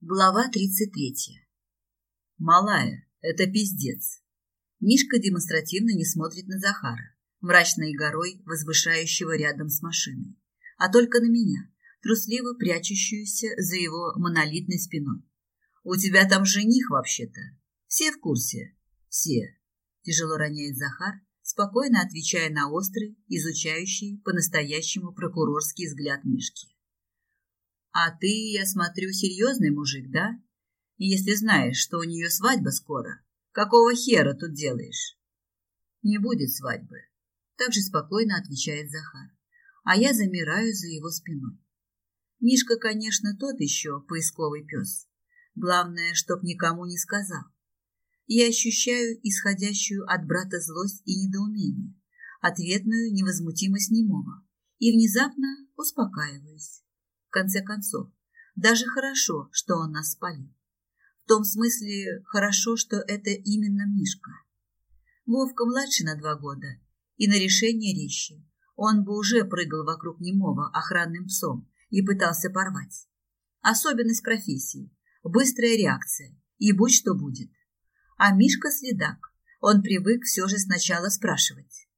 Глава 33. Малая, это пиздец. Мишка демонстративно не смотрит на Захара, мрачной горой, возвышающего рядом с машиной, а только на меня, трусливо прячущуюся за его монолитной спиной. У тебя там жених вообще-то. Все в курсе? Все. Тяжело роняет Захар, спокойно отвечая на острый, изучающий по-настоящему прокурорский взгляд Мишки. А ты, я смотрю, серьезный мужик, да? Если знаешь, что у нее свадьба скоро, какого хера тут делаешь? Не будет свадьбы. Так же спокойно отвечает Захар. А я замираю за его спиной. Мишка, конечно, тот еще поисковый пес. Главное, чтоб никому не сказал. Я ощущаю исходящую от брата злость и недоумение, ответную невозмутимость немого, и внезапно успокаиваюсь. В конце концов, даже хорошо, что он нас спалил. В том смысле, хорошо, что это именно Мишка. Вовка младше на два года, и на решение резче. Он бы уже прыгал вокруг немого охранным псом и пытался порвать. Особенность профессии – быстрая реакция, и будь что будет. А Мишка следак, он привык все же сначала спрашивать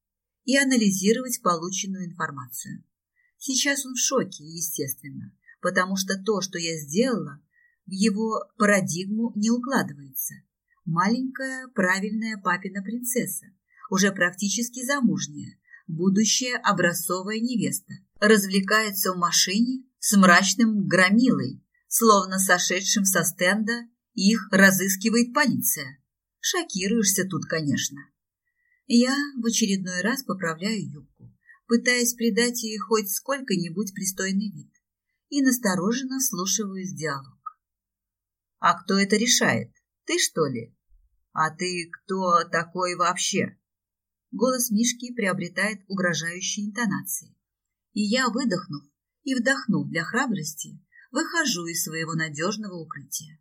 и анализировать полученную информацию. Сейчас он в шоке, естественно, потому что то, что я сделала, в его парадигму не укладывается. Маленькая, правильная папина принцесса, уже практически замужняя, будущая образцовая невеста, развлекается в машине с мрачным громилой, словно сошедшим со стенда их разыскивает полиция. Шокируешься тут, конечно. Я в очередной раз поправляю юбку пытаясь придать ей хоть сколько-нибудь пристойный вид, и настороженно вслушиваюсь диалог. «А кто это решает? Ты, что ли? А ты кто такой вообще?» Голос Мишки приобретает угрожающие интонации. И я, выдохнув и вдохнув для храбрости, выхожу из своего надежного укрытия.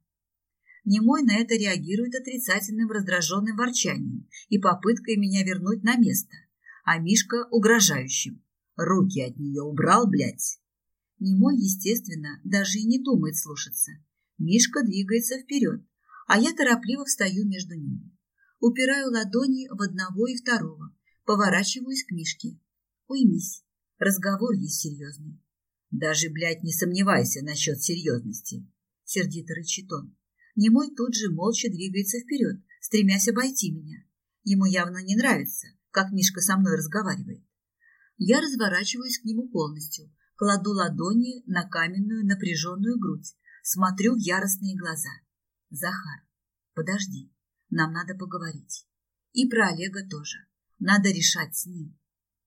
Немой на это реагирует отрицательным раздраженным ворчанием и попыткой меня вернуть на место – а Мишка угрожающим. Руки от нее убрал, блядь. Немой, естественно, даже и не думает слушаться. Мишка двигается вперед, а я торопливо встаю между ними. Упираю ладони в одного и второго, поворачиваюсь к Мишке. Уймись, разговор есть серьезный. Даже, блядь, не сомневайся насчет серьезности, сердито рычит он. Немой тут же молча двигается вперед, стремясь обойти меня. Ему явно не нравится, как Мишка со мной разговаривает. Я разворачиваюсь к нему полностью, кладу ладони на каменную напряженную грудь, смотрю в яростные глаза. Захар, подожди, нам надо поговорить. И про Олега тоже. Надо решать с ним.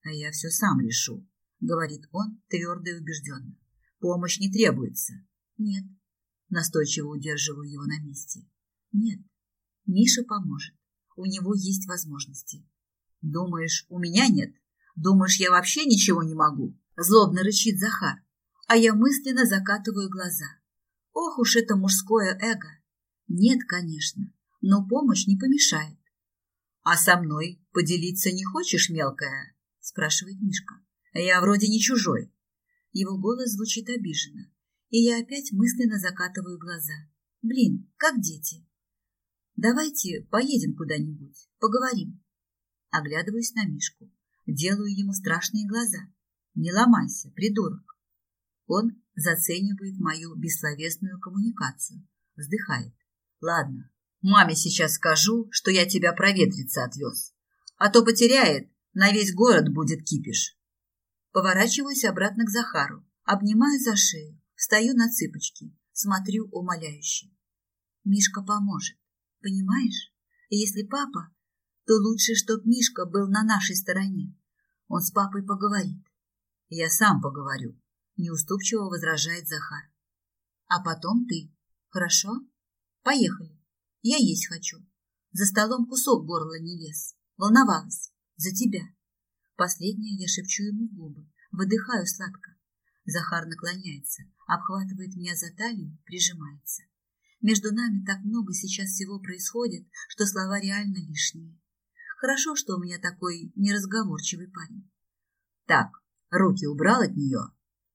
А я все сам решу, говорит он твердо и убежденно. Помощь не требуется. Нет. Настойчиво удерживаю его на месте. Нет. Миша поможет. У него есть возможности. Думаешь, у меня нет? Думаешь, я вообще ничего не могу? Злобно рычит Захар, а я мысленно закатываю глаза. Ох уж это мужское эго. Нет, конечно, но помощь не помешает. А со мной поделиться не хочешь, мелкая? Спрашивает Мишка. Я вроде не чужой. Его голос звучит обиженно, и я опять мысленно закатываю глаза. Блин, как дети. Давайте поедем куда-нибудь, поговорим. Оглядываюсь на Мишку. Делаю ему страшные глаза. Не ломайся, придурок. Он заценивает мою бессловесную коммуникацию. Вздыхает. Ладно, маме сейчас скажу, что я тебя проветриться отвез. А то потеряет, на весь город будет кипиш. Поворачиваюсь обратно к Захару. Обнимаю за шею. Встаю на цыпочки. Смотрю умоляюще. Мишка поможет. Понимаешь? Если папа то лучше, чтоб Мишка был на нашей стороне. Он с папой поговорит. Я сам поговорю, неуступчиво возражает Захар. А потом ты. Хорошо? Поехали. Я есть хочу. За столом кусок горла не лез. Волновалась. За тебя. Последнее я шепчу ему в губы. Выдыхаю сладко. Захар наклоняется, обхватывает меня за талию, прижимается. Между нами так много сейчас всего происходит, что слова реально лишние. Хорошо, что у меня такой неразговорчивый парень. Так, руки убрал от нее.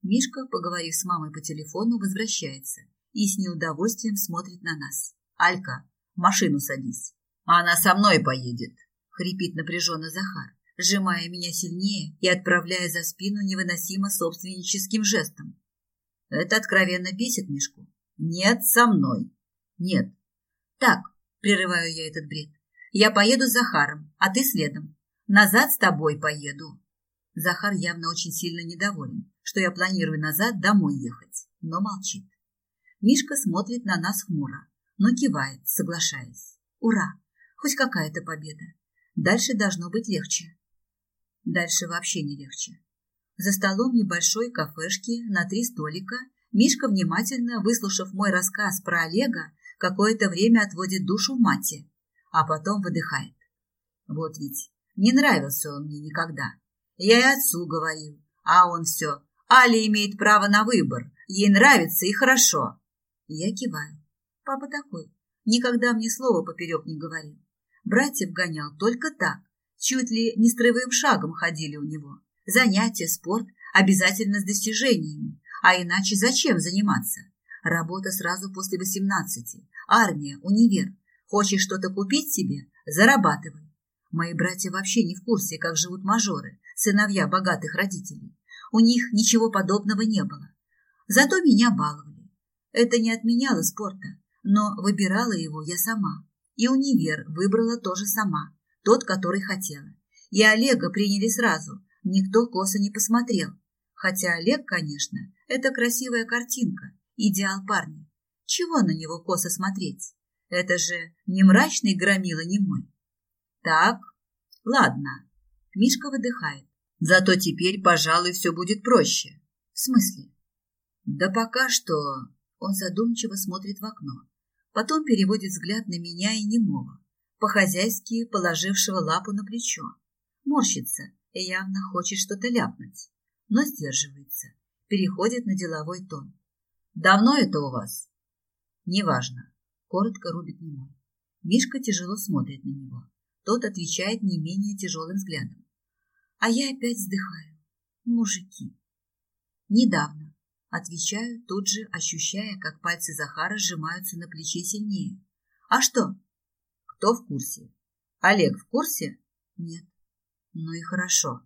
Мишка, поговорив с мамой по телефону, возвращается и с неудовольствием смотрит на нас. «Алька, в машину садись. Она со мной поедет», — хрипит напряженно Захар, сжимая меня сильнее и отправляя за спину невыносимо собственническим жестом. Это откровенно бесит Мишку. «Нет, со мной». «Нет». «Так», — прерываю я этот бред, — «я поеду с Захаром, а ты следом. Назад с тобой поеду». Захар явно очень сильно недоволен, что я планирую назад домой ехать, но молчит. Мишка смотрит на нас хмуро, но кивает, соглашаясь. Ура! Хоть какая-то победа. Дальше должно быть легче. Дальше вообще не легче. За столом небольшой кафешки на три столика Мишка, внимательно выслушав мой рассказ про Олега, какое-то время отводит душу в мате, а потом выдыхает. Вот ведь не нравился он мне никогда. Я и отцу говорил, а он все. Аля имеет право на выбор, ей нравится и хорошо. Я киваю. Папа такой, никогда мне слова поперек не говорил. Братьев гонял только так, чуть ли не строевым шагом ходили у него. Занятия, спорт, обязательно с достижениями. А иначе зачем заниматься? Работа сразу после восемнадцати, армия, универ. Хочешь что-то купить себе? Зарабатывай. Мои братья вообще не в курсе, как живут мажоры, сыновья богатых родителей. У них ничего подобного не было. Зато меня баловали. Это не отменяло спорта, но выбирала его я сама. И универ выбрала тоже сама, тот, который хотела. И Олега приняли сразу, никто косо не посмотрел. Хотя Олег, конечно, это красивая картинка, идеал парня. Чего на него косо смотреть? Это же не мрачный громила не мой. Так, ладно. Мишка выдыхает. Зато теперь, пожалуй, все будет проще. В смысле? Да пока что... Он задумчиво смотрит в окно. Потом переводит взгляд на меня и немого, по-хозяйски положившего лапу на плечо. Морщится и явно хочет что-то ляпнуть, но сдерживается, переходит на деловой тон. «Давно это у вас?» «Неважно», — коротко рубит немой. Мишка тяжело смотрит на него. Тот отвечает не менее тяжелым взглядом. А я опять вздыхаю. Мужики. Недавно. Отвечаю, тут же ощущая, как пальцы Захара сжимаются на плече сильнее. А что? Кто в курсе? Олег в курсе? Нет. Ну и хорошо,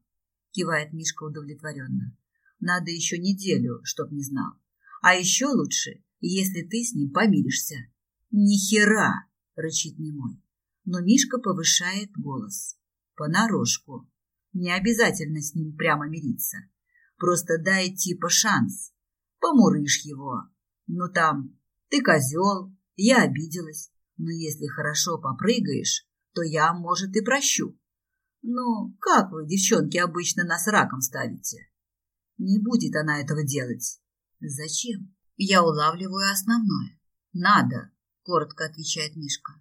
кивает Мишка удовлетворенно. Надо еще неделю, чтоб не знал. А еще лучше, если ты с ним помиришься. Ни хера, рычит немой. Но Мишка повышает голос. Понарошку. Не обязательно с ним прямо мириться. Просто дай типа шанс. Помурышь его. Ну там, ты козел, я обиделась. Но если хорошо попрыгаешь, то я, может, и прощу. Ну, как вы, девчонки, обычно нас раком ставите? Не будет она этого делать. Зачем? Я улавливаю основное. Надо, коротко отвечает Мишка.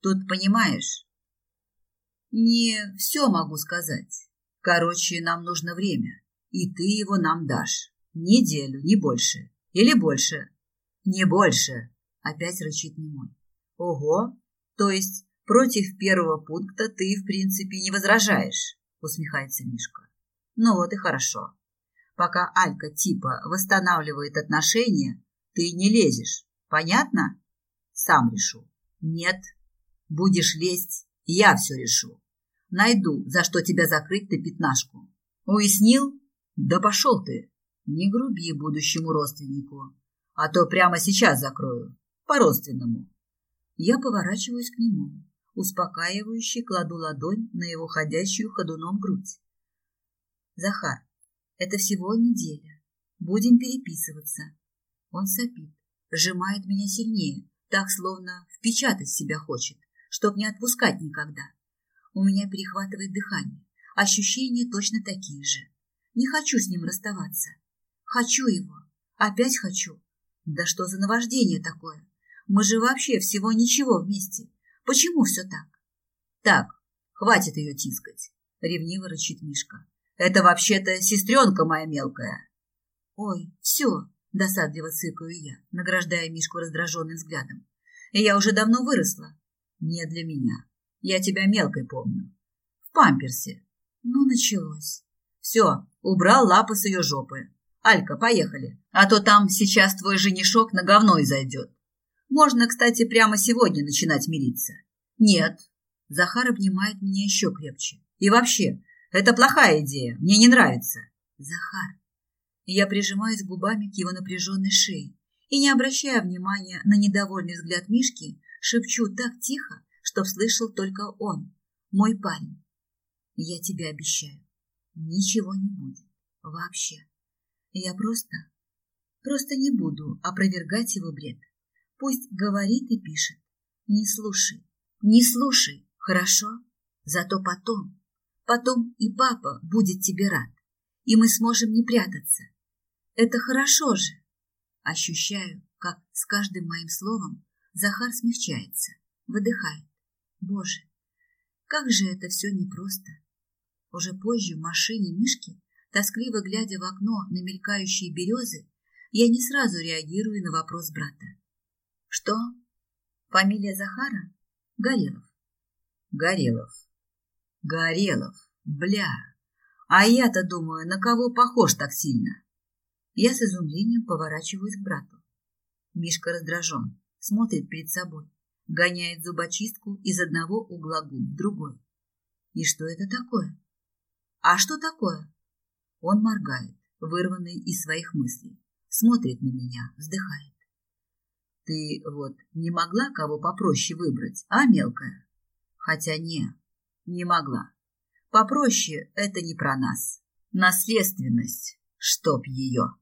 Тут, понимаешь, не все могу сказать. Короче, нам нужно время, и ты его нам дашь. Неделю, не больше. Или больше. Не больше, опять рычит немой. Ого, то есть против первого пункта ты, в принципе, не возражаешь, усмехается Мишка. Ну вот и хорошо. Пока Алька типа восстанавливает отношения, ты не лезешь. Понятно? Сам решу. Нет. Будешь лезть, я все решу. Найду, за что тебя закрыть на пятнашку. Уяснил? Да пошел ты. Не груби будущему родственнику. А то прямо сейчас закрою. По-родственному. Я поворачиваюсь к нему. Успокаивающе кладу ладонь на его ходящую ходуном грудь. Захар, это всего неделя. Будем переписываться. Он сопит, сжимает меня сильнее, так, словно впечатать себя хочет, чтоб не отпускать никогда. У меня перехватывает дыхание. Ощущения точно такие же. Не хочу с ним расставаться. Хочу его. Опять хочу. Да что за наваждение такое? Мы же вообще всего ничего вместе. Почему все так? Так, хватит ее тискать, ревниво рычит Мишка. Это вообще-то сестренка моя мелкая. Ой, все, досадливо цыкаю я, награждая Мишку раздраженным взглядом. И я уже давно выросла. Не для меня. Я тебя мелкой помню. В памперсе. Ну, началось. Все, убрал лапы с ее жопы. Алька, поехали. А то там сейчас твой женишок на говно и зайдет. Можно, кстати, прямо сегодня начинать мириться. Нет. Захар обнимает меня еще крепче. И вообще, это плохая идея. Мне не нравится. Захар. Я прижимаюсь губами к его напряженной шее и, не обращая внимания на недовольный взгляд Мишки, шепчу так тихо, что слышал только он, мой парень. Я тебе обещаю, ничего не будет. Вообще. Я просто, просто не буду опровергать его бред. Пусть говорит и пишет. Не слушай, не слушай, хорошо? Зато потом, потом и папа будет тебе рад, и мы сможем не прятаться. Это хорошо же. Ощущаю, как с каждым моим словом Захар смягчается, выдыхает. Боже, как же это все непросто. Уже позже в машине Мишки, тоскливо глядя в окно на мелькающие березы, я не сразу реагирую на вопрос брата. Что? Фамилия Захара? Горелов. Горелов. Горелов. Бля. А я-то думаю, на кого похож так сильно? Я с изумлением поворачиваюсь к брату. Мишка раздражен, смотрит перед собой, гоняет зубочистку из одного угла губ в другой. И что это такое? А что такое? Он моргает, вырванный из своих мыслей, смотрит на меня, вздыхает. Ты вот не могла кого попроще выбрать, а, мелкая? Хотя не, не могла. Попроще это не про нас. Наследственность, чтоб ее.